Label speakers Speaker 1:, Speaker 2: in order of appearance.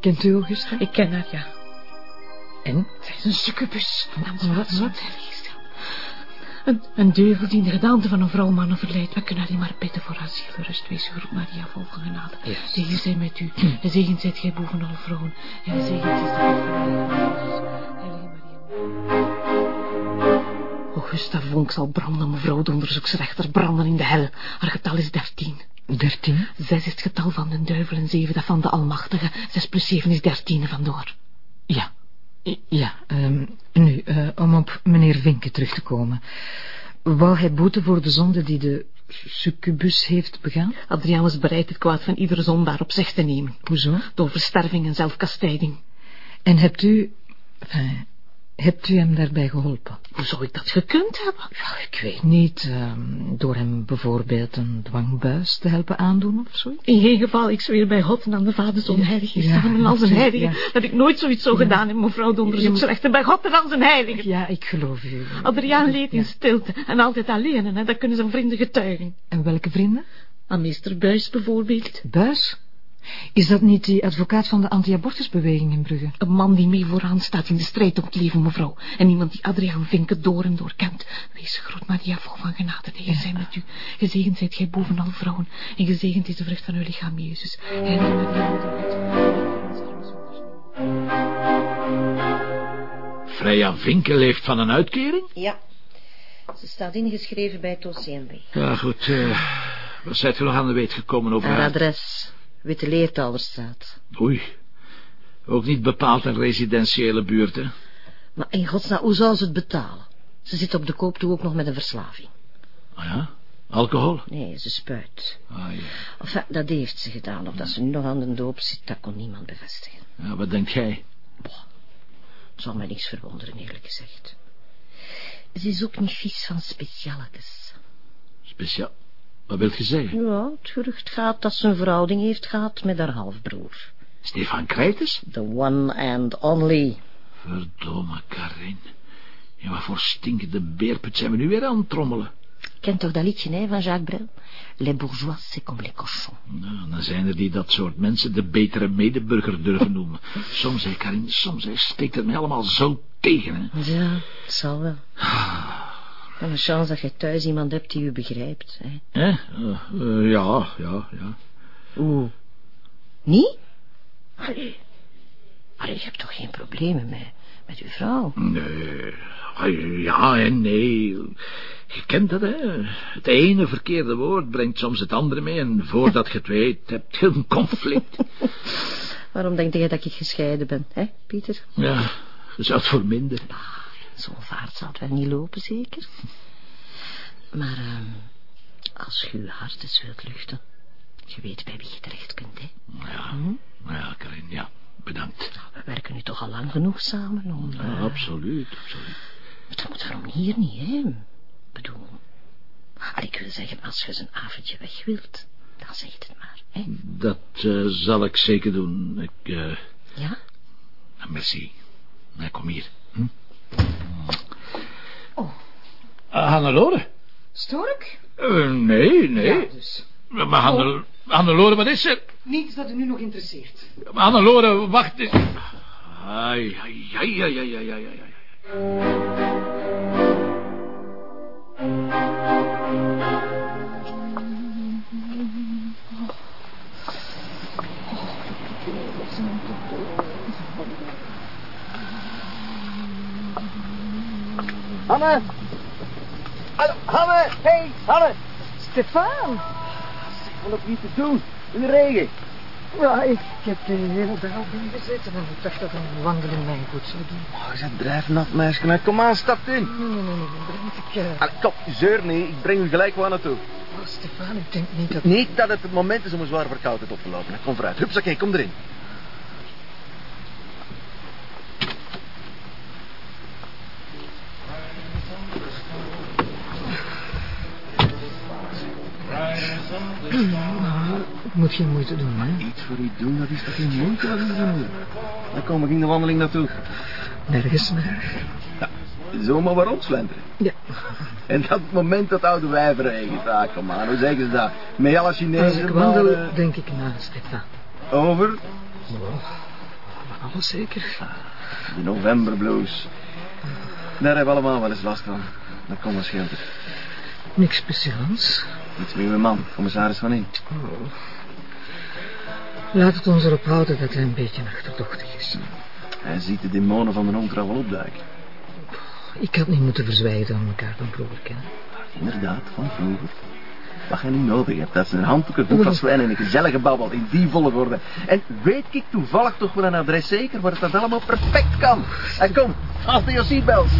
Speaker 1: Kent u Augusta?
Speaker 2: Ik ken haar, ja.
Speaker 1: En?
Speaker 2: Zij is een succubus.
Speaker 1: Wat, wat?
Speaker 2: Een, een duivel die in de gedaante van een vrouw mannen verleidt. We kunnen alleen maar bidden voor haar zielenrust. Wees geroep Maria, vol van genade.
Speaker 1: Yes.
Speaker 2: Heer zij met u. En zegend zijt gij boven alle vrouwen. En uw lichaam, Heilige Maria. Augusta Vonk zal branden, mevrouw de onderzoeksrechter, branden in de hel. Haar getal is dertien.
Speaker 1: Dertien?
Speaker 2: Zes is het getal van de duivel en zeven dat van de Almachtige. Zes plus zeven is dertien vandoor.
Speaker 1: Ja. Ja, ehm, nu, eh, om op meneer Vinke terug te komen. Wou hij boete voor de zonde die de succubus heeft begaan?
Speaker 2: Adriaan was bereid het kwaad van iedere zondaar op zich te nemen.
Speaker 1: Hoezo?
Speaker 2: Door versterving en zelfkastijding.
Speaker 1: En hebt u... enfin, hebt u hem daarbij geholpen?
Speaker 2: Hoe zou ik dat gekund hebben?
Speaker 1: Ja, ik weet niet. ehm, door hem bijvoorbeeld een dwangbuis te helpen aandoen of zo?
Speaker 2: In geen geval, ik zweer bij God en aan de Vader, Zoon,
Speaker 1: Ja,
Speaker 2: Heilige,
Speaker 1: ja,
Speaker 2: samen als een heilige,
Speaker 1: ja.
Speaker 2: dat ik nooit zoiets zou gedaan hebben, mevrouw de onderzoeksrechter, bij God en als een heilige.
Speaker 1: Ja, ik geloof u.
Speaker 2: Adriaan leed in stilte en altijd alleen, en dat kunnen zijn vrienden getuigen.
Speaker 1: En welke vrienden?
Speaker 2: Aan meester Buis bijvoorbeeld.
Speaker 1: Buis? Is dat niet die advocaat van de anti-abortusbeweging in Brugge?
Speaker 2: Een man die mee vooraan staat in de strijd om het leven, mevrouw. En iemand die Adriaan Vinken door en door kent. Wees groot Maria, vol van genade, de Heer
Speaker 1: Ja.
Speaker 2: zij met u. Gezegend zijt gij boven al vrouwen. En gezegend is de vrucht van uw lichaam, Jezus. God.
Speaker 3: Freya Vinken leeft van een uitkering?
Speaker 4: Ja. Ze staat ingeschreven bij het OCMW.
Speaker 3: Ja, goed. eh wat zijt u nog aan de weet gekomen over
Speaker 4: Haar
Speaker 3: haar?
Speaker 4: adres. Witte Leertalderstraat.
Speaker 3: Oei. Ook niet bepaald een residentiële buurt, hè?
Speaker 4: Maar in godsnaam, hoe zou ze het betalen? Ze zit op de koop toe ook nog met een verslaving.
Speaker 3: Ah ja? Alcohol?
Speaker 4: Nee, ze spuit.
Speaker 3: Ah ja.
Speaker 4: Enfin, dat heeft ze gedaan. Of dat ze nu nog aan de doop zit, dat kon niemand bevestigen.
Speaker 3: ja wat denkt jij?
Speaker 4: Het zal mij niks verwonderen, eerlijk gezegd. Ze is ook niet vies van specialetjes.
Speaker 3: Speciaal. Wat wilt je zeggen?
Speaker 4: Ja, het gerucht gaat dat ze een verhouding heeft gehad met haar halfbroer.
Speaker 3: Stefan Krijters?
Speaker 4: The one and only.
Speaker 3: Verdomme, Karin. In wat voor stinkende beerput zijn we nu weer aan het trommelen?
Speaker 4: Kent toch dat liedje, hè, van Jacques Brel? Les bourgeois, c'est comme les cochons.
Speaker 3: Nou, dan zijn er die dat soort mensen de betere medeburger durven noemen. Soms, hè, Karin, soms hè, steekt het me allemaal zo tegen, hè.
Speaker 4: Ja, zal wel. En een chance dat je thuis iemand hebt die u begrijpt, hè.
Speaker 3: Eh, eh, ja, ja, ja.
Speaker 4: Oeh. Niet? Allee. Allee, je hebt toch geen problemen met, met uw vrouw?
Speaker 3: Nee, ah, ja en nee. Je kent dat, hè. Het ene verkeerde woord brengt soms het andere mee... en voordat je het weet, heb je een conflict.
Speaker 4: Waarom denk je dat ik gescheiden ben, hè, Pieter?
Speaker 3: Ja, je zou het verminderen.
Speaker 4: Zo'n vaart zal het wel niet lopen, zeker? Maar ehm, als je uw hart eens wilt luchten... Je weet bij wie je terecht kunt, hè.
Speaker 3: Ja, ja, Karin, ja. Bedankt.
Speaker 4: We werken nu toch al lang genoeg samen om...
Speaker 3: Ja,
Speaker 4: eh,
Speaker 3: absoluut, absoluut.
Speaker 4: Dat moet waarom hier niet, hè? Ik bedoel... Allee, ik wil zeggen, als je eens een avondje weg wilt... dan zeg het maar, hè?
Speaker 3: Dat eh, zal ik zeker doen. Ik, eh...
Speaker 4: Ja?
Speaker 3: Merci. Nee, kom hier. Hm?
Speaker 4: Oh.
Speaker 3: Uh, Hannelore?
Speaker 1: Stork?
Speaker 3: Eh, nee, nee.
Speaker 1: Ja, dus.
Speaker 3: Maar Hannel... Hannelore, wat is er?
Speaker 1: Niets dat u nu nog interesseert.
Speaker 3: Maar Hannelore, wacht eens. Ai, ai, ai, ai, ai, ai, ai, ai.
Speaker 5: Hanne! Hallo, Hanne! Hey, Hanne!
Speaker 1: Stefan!
Speaker 5: Wat heb je niet te doen? In de regen.
Speaker 1: Ja, ik heb de hele dag op gezeten en ik dacht dat een wandeling mij goed zou doen.
Speaker 5: Oh, je bent drijfnat, meisje. Nou, kom aan, stap in.
Speaker 1: Nee, nee, nee, nee, breng ik... eh,
Speaker 5: Allee, kom, zeur niet. Ik breng u gelijk waar naartoe.
Speaker 1: Oh, Stefan, ik denk niet dat...
Speaker 5: Niet dat het het moment is om een zware verkoudheid op te lopen. Kom vooruit. Hupsakee, kom erin.
Speaker 1: Moet geen moeite doen, hè?
Speaker 5: Iets voor u doen, dat is toch geen moeite wat u doen. Dan kom ik in de wandeling naartoe.
Speaker 1: Nergens naar.
Speaker 5: Ja, zomaar maar rondslenteren.
Speaker 1: Ja.
Speaker 5: En dat moment dat oude wijver regent. Ah, kom aan, hoe zeggen ze dat? Met alle
Speaker 1: Als
Speaker 5: Chinezen...
Speaker 1: ik wandel,
Speaker 5: maar, eh,
Speaker 1: denk ik na, Stefan.
Speaker 5: Over?
Speaker 1: Oh, Alles zeker.
Speaker 5: Die novemberblues. Daar hebben we allemaal wel eens last van. Dat komt wel schilder.
Speaker 1: Niks speciaals.
Speaker 5: Iets meer mijn man, commissaris van in.
Speaker 1: Oh. Laat het ons erop houden dat hij een beetje achterdochtig is.
Speaker 5: Hij ziet de demonen van de ontrouw wel opduiken.
Speaker 1: Ik had niet moeten verzwijgen dat we elkaar van vroeger kennen.
Speaker 5: Inderdaad, van vroeger. Wat je nu nodig hebt, dat is een handboek, boek van en een gezellige babbel in die volgorde. En weet ik toevallig toch wel een adres zeker waar het dat allemaal perfect kan. En kom, haal je seatbelts.